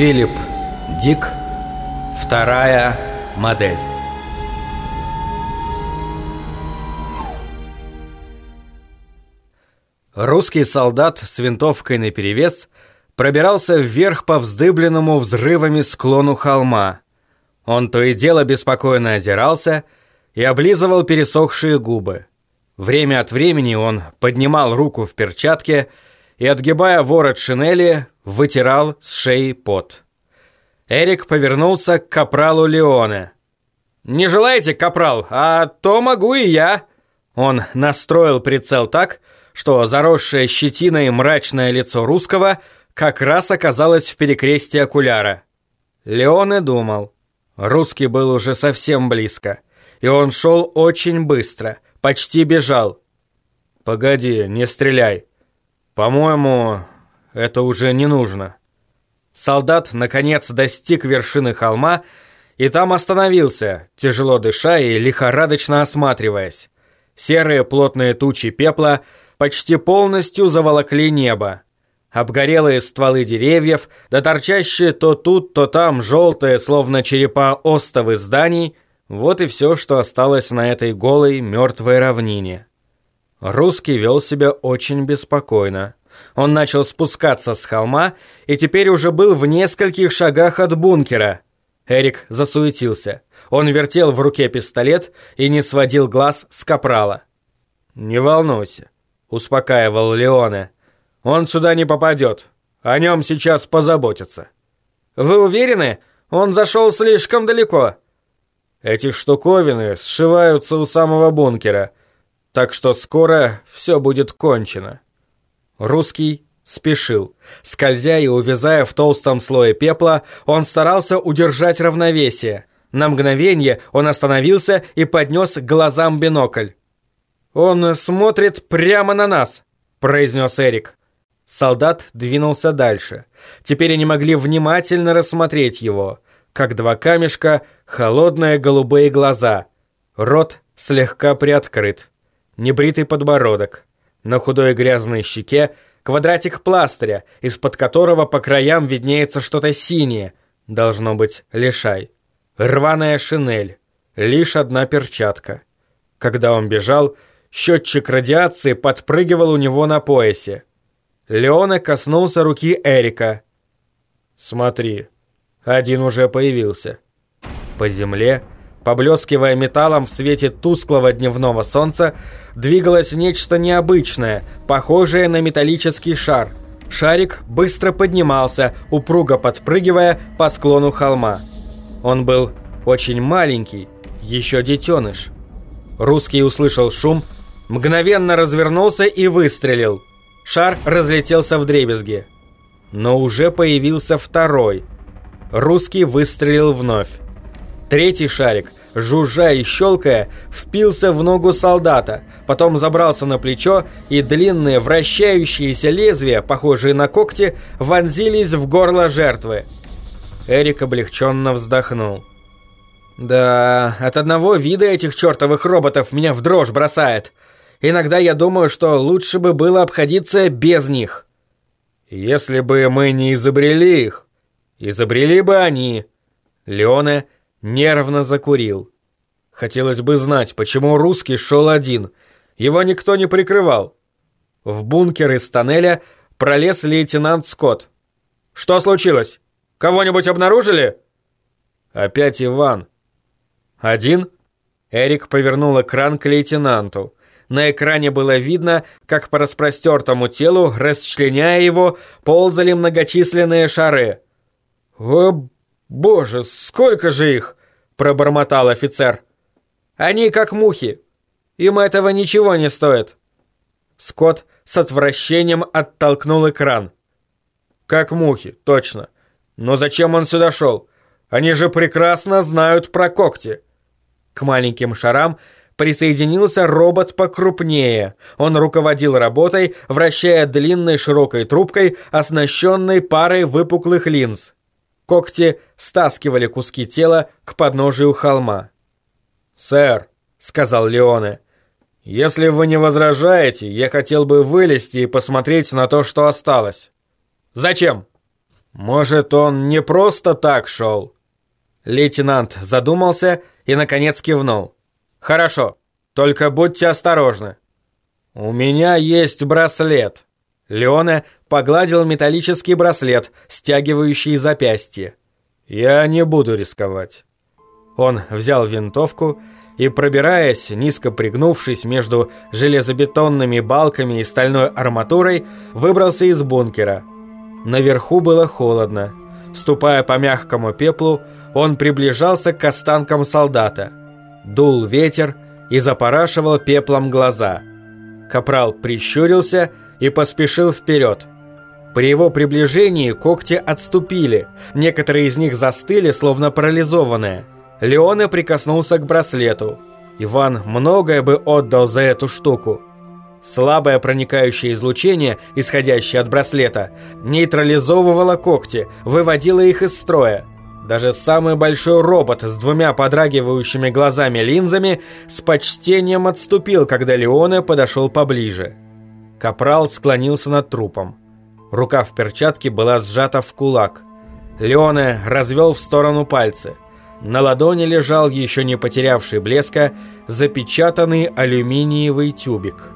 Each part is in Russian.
Филипп Дик. Вторая модель. Русский солдат с винтовкой наперевес пробирался вверх по вздыбленному взрывами склону холма. Он то и дело беспокойно озирался и облизывал пересохшие губы. Время от времени он поднимал руку в перчатке и, отгибая ворот шинели, вытирал с шеи пот. Эрик повернулся к капралу Леоне. «Не желаете, капрал? А то могу и я!» Он настроил прицел так, что заросшее щетиной мрачное лицо русского как раз оказалось в перекрестии окуляра. Леоне думал. Русский был уже совсем близко, и он шел очень быстро, почти бежал. «Погоди, не стреляй. По-моему, это уже не нужно». Солдат, наконец, достиг вершины холма и там остановился, тяжело дыша и лихорадочно осматриваясь. Серые плотные тучи пепла почти полностью заволокли небо. Обгорелые стволы деревьев, да торчащие то тут, то там желтые, словно черепа остовы зданий, вот и все, что осталось на этой голой, мертвой равнине. Русский вел себя очень беспокойно. Он начал спускаться с холма и теперь уже был в нескольких шагах от бункера. Эрик засуетился. Он вертел в руке пистолет и не сводил глаз с капрала. «Не волнуйся», — успокаивал Леоне. «Он сюда не попадет. О нем сейчас позаботятся». «Вы уверены? Он зашел слишком далеко». «Эти штуковины сшиваются у самого бункера, так что скоро все будет кончено». Русский спешил. Скользя и увязая в толстом слое пепла, он старался удержать равновесие. На мгновение он остановился и поднес к глазам бинокль. «Он смотрит прямо на нас», – произнес Эрик. Солдат двинулся дальше. Теперь они могли внимательно рассмотреть его. Как два камешка, холодные голубые глаза. Рот слегка приоткрыт. Небритый подбородок. На худой грязной щеке квадратик пластыря, из-под которого по краям виднеется что-то синее, должно быть лишай. Рваная шинель, лишь одна перчатка. Когда он бежал, счетчик радиации подпрыгивал у него на поясе. Леона коснулся руки Эрика. «Смотри, один уже появился». По земле Поблескивая металлом в свете тусклого дневного солнца, двигалось нечто необычное, похожее на металлический шар. Шарик быстро поднимался, упруго подпрыгивая по склону холма. Он был очень маленький, еще детеныш. Русский услышал шум, мгновенно развернулся и выстрелил. Шар разлетелся в дребезги. Но уже появился второй. Русский выстрелил вновь. Третий шарик, жужжа и щелкая, впился в ногу солдата, потом забрался на плечо, и длинные вращающиеся лезвия, похожие на когти, вонзились в горло жертвы. Эрик облегченно вздохнул. «Да, от одного вида этих чертовых роботов меня в дрожь бросает. Иногда я думаю, что лучше бы было обходиться без них». «Если бы мы не изобрели их, изобрели бы они». Леоне Нервно закурил. Хотелось бы знать, почему русский шел один. Его никто не прикрывал. В бункер из тоннеля пролез лейтенант Скотт. «Что случилось? Кого-нибудь обнаружили?» «Опять Иван». «Один?» Эрик повернул экран к лейтенанту. На экране было видно, как по распростертому телу, расчленяя его, ползали многочисленные шары. «О, «Боже, сколько же их!» – пробормотал офицер. «Они как мухи. Им этого ничего не стоит». Скотт с отвращением оттолкнул экран. «Как мухи, точно. Но зачем он сюда шел? Они же прекрасно знают про когти». К маленьким шарам присоединился робот покрупнее. Он руководил работой, вращая длинной широкой трубкой, оснащенной парой выпуклых линз. Когти стаскивали куски тела к подножию холма. «Сэр», — сказал Леоне, — «если вы не возражаете, я хотел бы вылезти и посмотреть на то, что осталось». «Зачем?» Может, он не просто так шел?» Лейтенант задумался и, наконец, кивнул. «Хорошо, только будьте осторожны». «У меня есть браслет». Леоне погладил металлический браслет, стягивающий запястье. «Я не буду рисковать». Он взял винтовку и, пробираясь, низко пригнувшись между железобетонными балками и стальной арматурой, выбрался из бункера. Наверху было холодно. Ступая по мягкому пеплу, он приближался к останкам солдата. Дул ветер и запорашивал пеплом глаза. Капрал прищурился и поспешил вперед. При его приближении когти отступили, некоторые из них застыли, словно парализованные. Леоне прикоснулся к браслету. Иван многое бы отдал за эту штуку. Слабое проникающее излучение, исходящее от браслета, нейтрализовывало когти, выводило их из строя. Даже самый большой робот с двумя подрагивающими глазами-линзами с почтением отступил, когда Леоне подошел поближе. Капрал склонился над трупом. Рука в перчатке была сжата в кулак. Леоне развел в сторону пальцы. На ладони лежал еще не потерявший блеска запечатанный алюминиевый тюбик.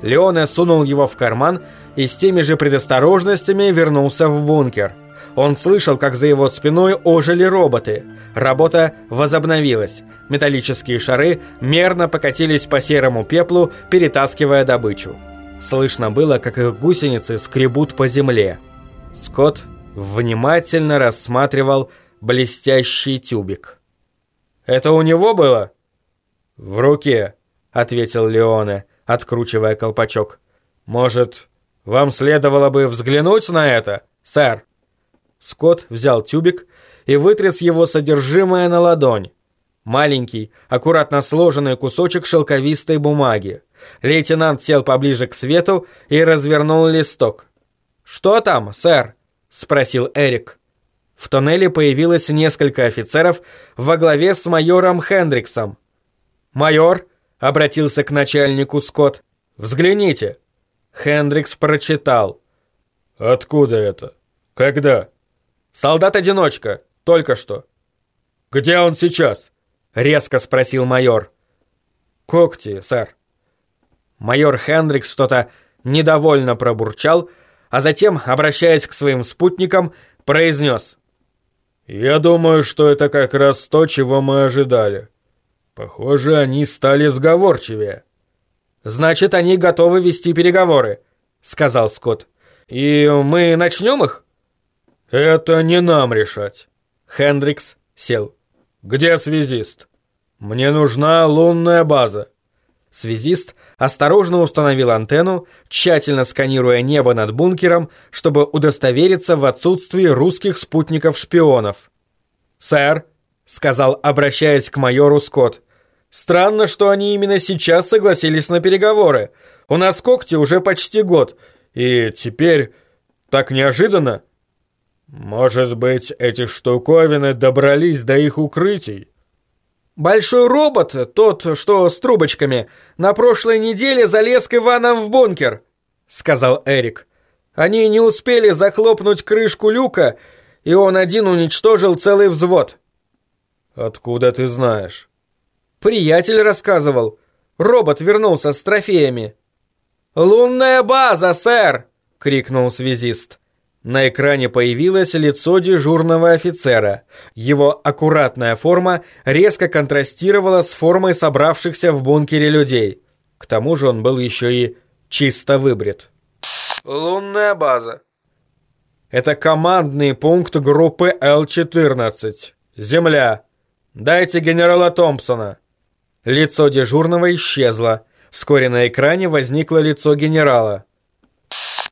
Леоне сунул его в карман и с теми же предосторожностями вернулся в бункер. Он слышал, как за его спиной ожили роботы. Работа возобновилась. Металлические шары мерно покатились по серому пеплу, перетаскивая добычу. Слышно было, как их гусеницы скребут по земле. Скотт внимательно рассматривал блестящий тюбик. «Это у него было?» «В руке», — ответил Леоне, откручивая колпачок. «Может, вам следовало бы взглянуть на это, сэр?» Скотт взял тюбик и вытряс его содержимое на ладонь. Маленький, аккуратно сложенный кусочек шелковистой бумаги. Лейтенант сел поближе к свету и развернул листок. «Что там, сэр?» – спросил Эрик. В тоннеле появилось несколько офицеров во главе с майором Хендриксом. «Майор?» – обратился к начальнику Скотт. «Взгляните». Хендрикс прочитал. «Откуда это? Когда?» «Солдат-одиночка. Только что». «Где он сейчас?» – резко спросил майор. «Когти, сэр». Майор Хендрикс что-то недовольно пробурчал, а затем, обращаясь к своим спутникам, произнес. «Я думаю, что это как раз то, чего мы ожидали. Похоже, они стали сговорчивее». «Значит, они готовы вести переговоры», — сказал Скотт. «И мы начнем их?» «Это не нам решать». Хендрикс сел. «Где связист?» «Мне нужна лунная база». Связист осторожно установил антенну, тщательно сканируя небо над бункером, чтобы удостовериться в отсутствии русских спутников-шпионов. «Сэр», — сказал, обращаясь к майору Скотт, «странно, что они именно сейчас согласились на переговоры. У нас когти уже почти год, и теперь так неожиданно». «Может быть, эти штуковины добрались до их укрытий?» Большой робот, тот, что с трубочками, на прошлой неделе залез к Иванам в бункер, сказал Эрик. Они не успели захлопнуть крышку люка, и он один уничтожил целый взвод. Откуда ты знаешь? Приятель рассказывал. Робот вернулся с трофеями. «Лунная база, сэр!» — крикнул связист. На экране появилось лицо дежурного офицера. Его аккуратная форма резко контрастировала с формой собравшихся в бункере людей. К тому же он был еще и чисто выбрит. «Лунная база». «Это командный пункт группы Л-14. Земля. Дайте генерала Томпсона». Лицо дежурного исчезло. Вскоре на экране возникло лицо генерала.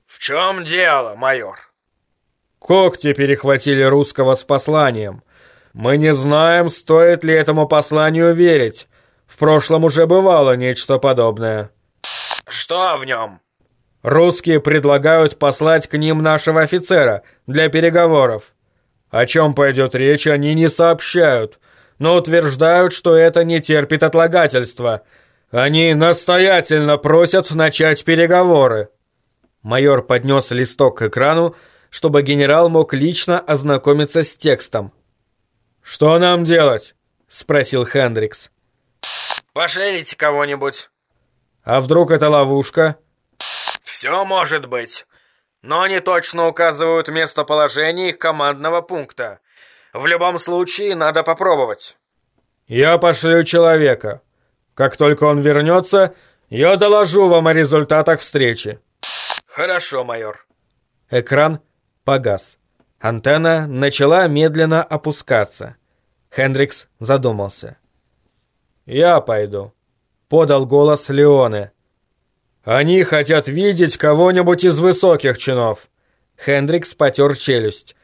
«В чем дело, майор?» Когти перехватили русского с посланием. Мы не знаем, стоит ли этому посланию верить. В прошлом уже бывало нечто подобное. Что в нем? Русские предлагают послать к ним нашего офицера для переговоров. О чем пойдет речь, они не сообщают, но утверждают, что это не терпит отлагательства. Они настоятельно просят начать переговоры. Майор поднес листок к экрану, чтобы генерал мог лично ознакомиться с текстом. «Что нам делать?» — спросил Хендрикс. «Пошлите кого-нибудь». «А вдруг это ловушка?» «Все может быть. Но они точно указывают местоположение их командного пункта. В любом случае, надо попробовать». «Я пошлю человека. Как только он вернется, я доложу вам о результатах встречи». «Хорошо, майор». Экран погас. Антенна начала медленно опускаться. Хендрикс задумался. «Я пойду», — подал голос Леоне. «Они хотят видеть кого-нибудь из высоких чинов». Хендрикс потер челюсть.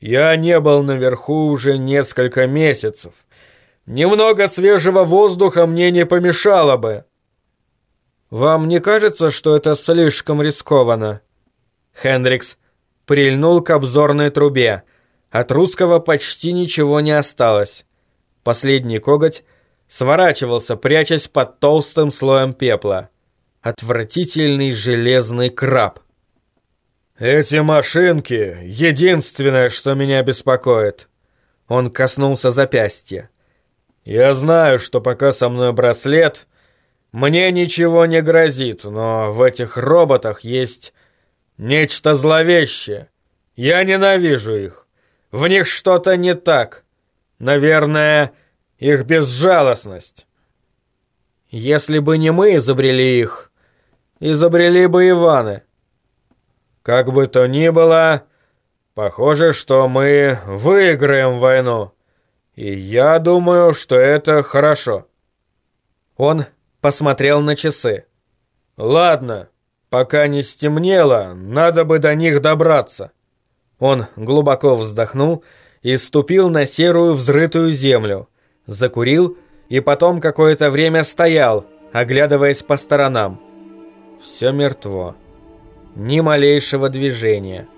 «Я не был наверху уже несколько месяцев. Немного свежего воздуха мне не помешало бы». «Вам не кажется, что это слишком рискованно?» Хендрикс прильнул к обзорной трубе. От русского почти ничего не осталось. Последний коготь сворачивался, прячась под толстым слоем пепла. Отвратительный железный краб. «Эти машинки — единственное, что меня беспокоит». Он коснулся запястья. «Я знаю, что пока со мной браслет, мне ничего не грозит, но в этих роботах есть Нечто зловещее. Я ненавижу их. В них что-то не так. Наверное, их безжалостность. Если бы не мы изобрели их, изобрели бы Иваны. Как бы то ни было, похоже, что мы выиграем войну. И я думаю, что это хорошо. Он посмотрел на часы. Ладно, Пока не стемнело, надо бы до них добраться. Он глубоко вздохнул и ступил на серую взрытую землю, закурил и потом какое-то время стоял, оглядываясь по сторонам. Все мертво. Ни малейшего движения.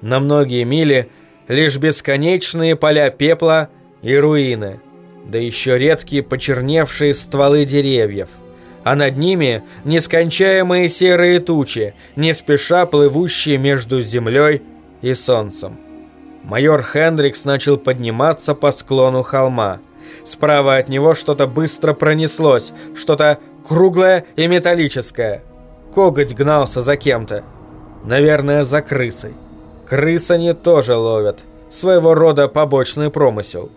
На многие мили лишь бесконечные поля пепла и руины, да еще редкие почерневшие стволы деревьев – а над ними нескончаемые серые тучи, не спеша плывущие между землей и солнцем. Майор Хендрикс начал подниматься по склону холма. Справа от него что-то быстро пронеслось, что-то круглое и металлическое. Коготь гнался за кем-то. Наверное, за крысой. Крыс они тоже ловят. Своего рода побочный промысел.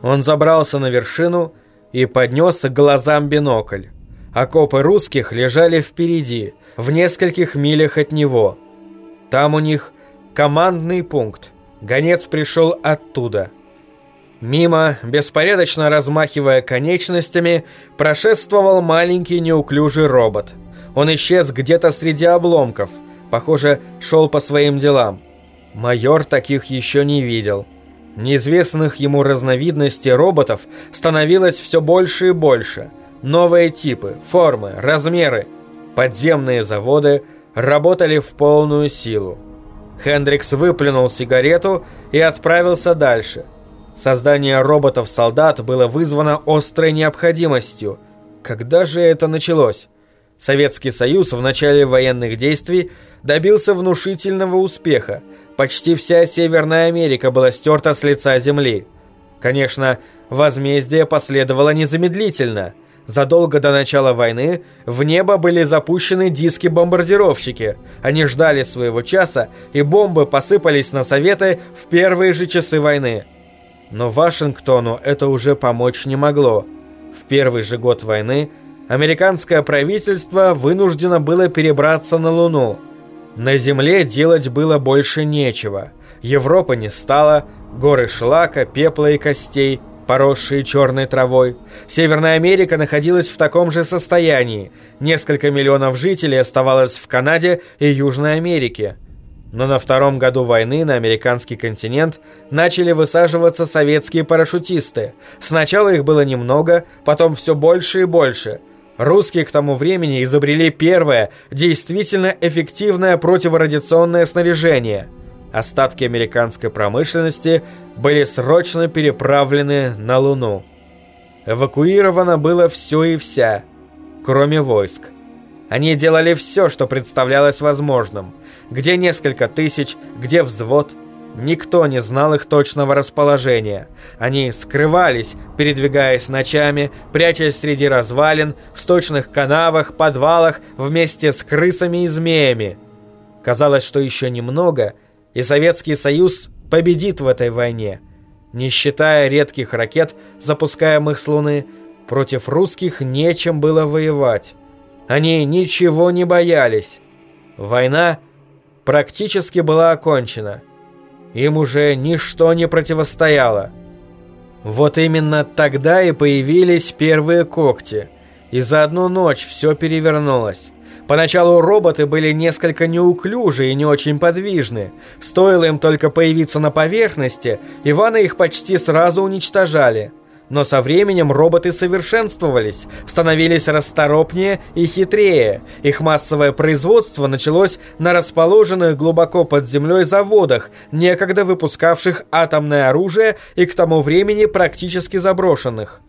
Он забрался на вершину и поднес к глазам бинокль. Окопы русских лежали впереди, в нескольких милях от него. Там у них командный пункт. Гонец пришел оттуда. Мимо, беспорядочно размахивая конечностями, прошествовал маленький неуклюжий робот. Он исчез где-то среди обломков. Похоже, шел по своим делам. Майор таких еще не видел. Неизвестных ему разновидностей роботов становилось все больше и больше – Новые типы, формы, размеры. Подземные заводы работали в полную силу. Хендрикс выплюнул сигарету и отправился дальше. Создание роботов-солдат было вызвано острой необходимостью. Когда же это началось? Советский Союз в начале военных действий добился внушительного успеха. Почти вся Северная Америка была стерта с лица земли. Конечно, возмездие последовало незамедлительно – Задолго до начала войны в небо были запущены диски-бомбардировщики. Они ждали своего часа, и бомбы посыпались на Советы в первые же часы войны. Но Вашингтону это уже помочь не могло. В первый же год войны американское правительство вынуждено было перебраться на Луну. На Земле делать было больше нечего. Европа не стала, горы шлака, пепла и костей – поросшие черной травой. Северная Америка находилась в таком же состоянии. Несколько миллионов жителей оставалось в Канаде и Южной Америке. Но на втором году войны на американский континент начали высаживаться советские парашютисты. Сначала их было немного, потом все больше и больше. Русские к тому времени изобрели первое, действительно эффективное противорадиационное снаряжение – остатки американской промышленности были срочно переправлены на Луну. Эвакуировано было все и вся, кроме войск. Они делали все, что представлялось возможным. где несколько тысяч, где взвод. Никто не знал их точного расположения. Они скрывались, передвигаясь ночами, прячась среди развалин, в сточных канавах, подвалах, вместе с крысами и змеями. Казалось, что еще немного, и Советский Союз победит в этой войне. Не считая редких ракет, запускаемых с Луны, против русских нечем было воевать. Они ничего не боялись. Война практически была окончена. Им уже ничто не противостояло. Вот именно тогда и появились первые когти. И за одну ночь все перевернулось. Поначалу роботы были несколько неуклюжи и не очень подвижны. Стоило им только появиться на поверхности, Ивана их почти сразу уничтожали. Но со временем роботы совершенствовались, становились расторопнее и хитрее. Их массовое производство началось на расположенных глубоко под землей заводах, некогда выпускавших атомное оружие и к тому времени практически заброшенных.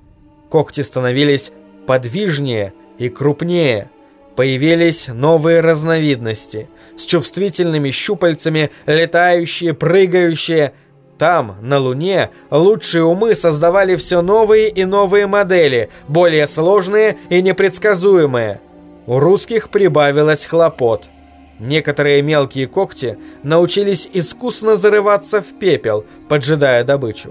Когти становились подвижнее и крупнее. Появились новые разновидности с чувствительными щупальцами, летающие, прыгающие – там, на Луне, лучшие умы создавали все новые и новые модели, более сложные и непредсказуемые. У русских прибавилось хлопот. Некоторые мелкие когти научились искусно зарываться в пепел, поджидая добычу.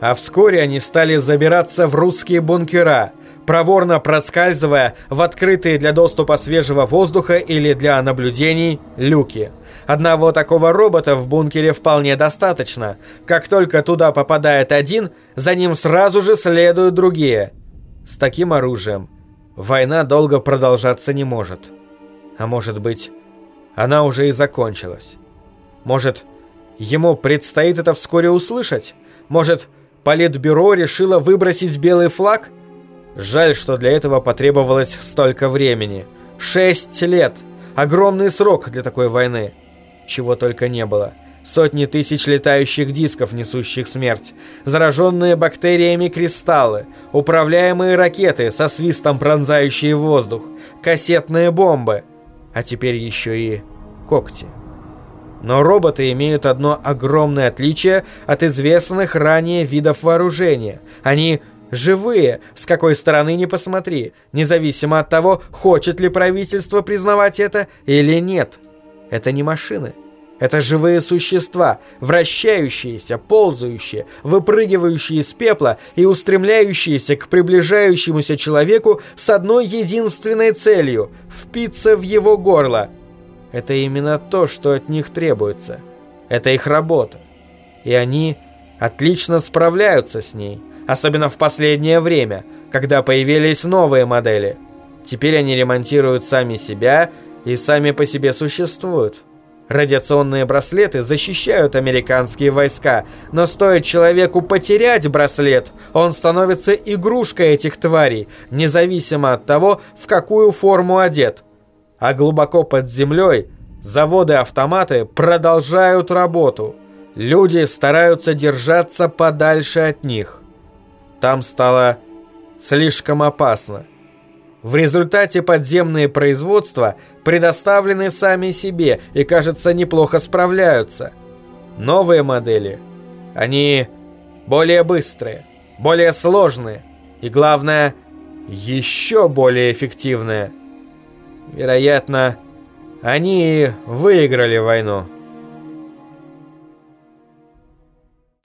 А вскоре они стали забираться в русские бункера, проворно проскальзывая в открытые для доступа свежего воздуха или для наблюдений люки – Одного такого робота в бункере вполне достаточно. Как только туда попадает один, за ним сразу же следуют другие. С таким оружием война долго продолжаться не может. А может быть, она уже и закончилась. Может, ему предстоит это вскоре услышать? Может, Политбюро решило выбросить белый флаг? Жаль, что для этого потребовалось столько времени. Шесть лет. Огромный срок для такой войны чего только не было. Сотни тысяч летающих дисков, несущих смерть, зараженные бактериями кристаллы, управляемые ракеты со свистом пронзающие воздух, кассетные бомбы, а теперь еще и когти. Но роботы имеют одно огромное отличие от известных ранее видов вооружения. Они живые, с какой стороны ни посмотри, независимо от того, хочет ли правительство признавать это или нет. Это не машины. Это живые существа, вращающиеся, ползающие, выпрыгивающие из пепла и устремляющиеся к приближающемуся человеку с одной единственной целью – впиться в его горло. Это именно то, что от них требуется. Это их работа. И они отлично справляются с ней, особенно в последнее время, когда появились новые модели. Теперь они ремонтируют сами себя и сами по себе существуют. Радиационные браслеты защищают американские войска, но стоит человеку потерять браслет, он становится игрушкой этих тварей, независимо от того, в какую форму одет. А глубоко под землей заводы-автоматы продолжают работу. Люди стараются держаться подальше от них. Там стало слишком опасно. В результате подземные производства предоставлены сами себе и, кажется, неплохо справляются. Новые модели, они более быстрые, более сложные и, главное, еще более эффективные. Вероятно, они выиграли войну.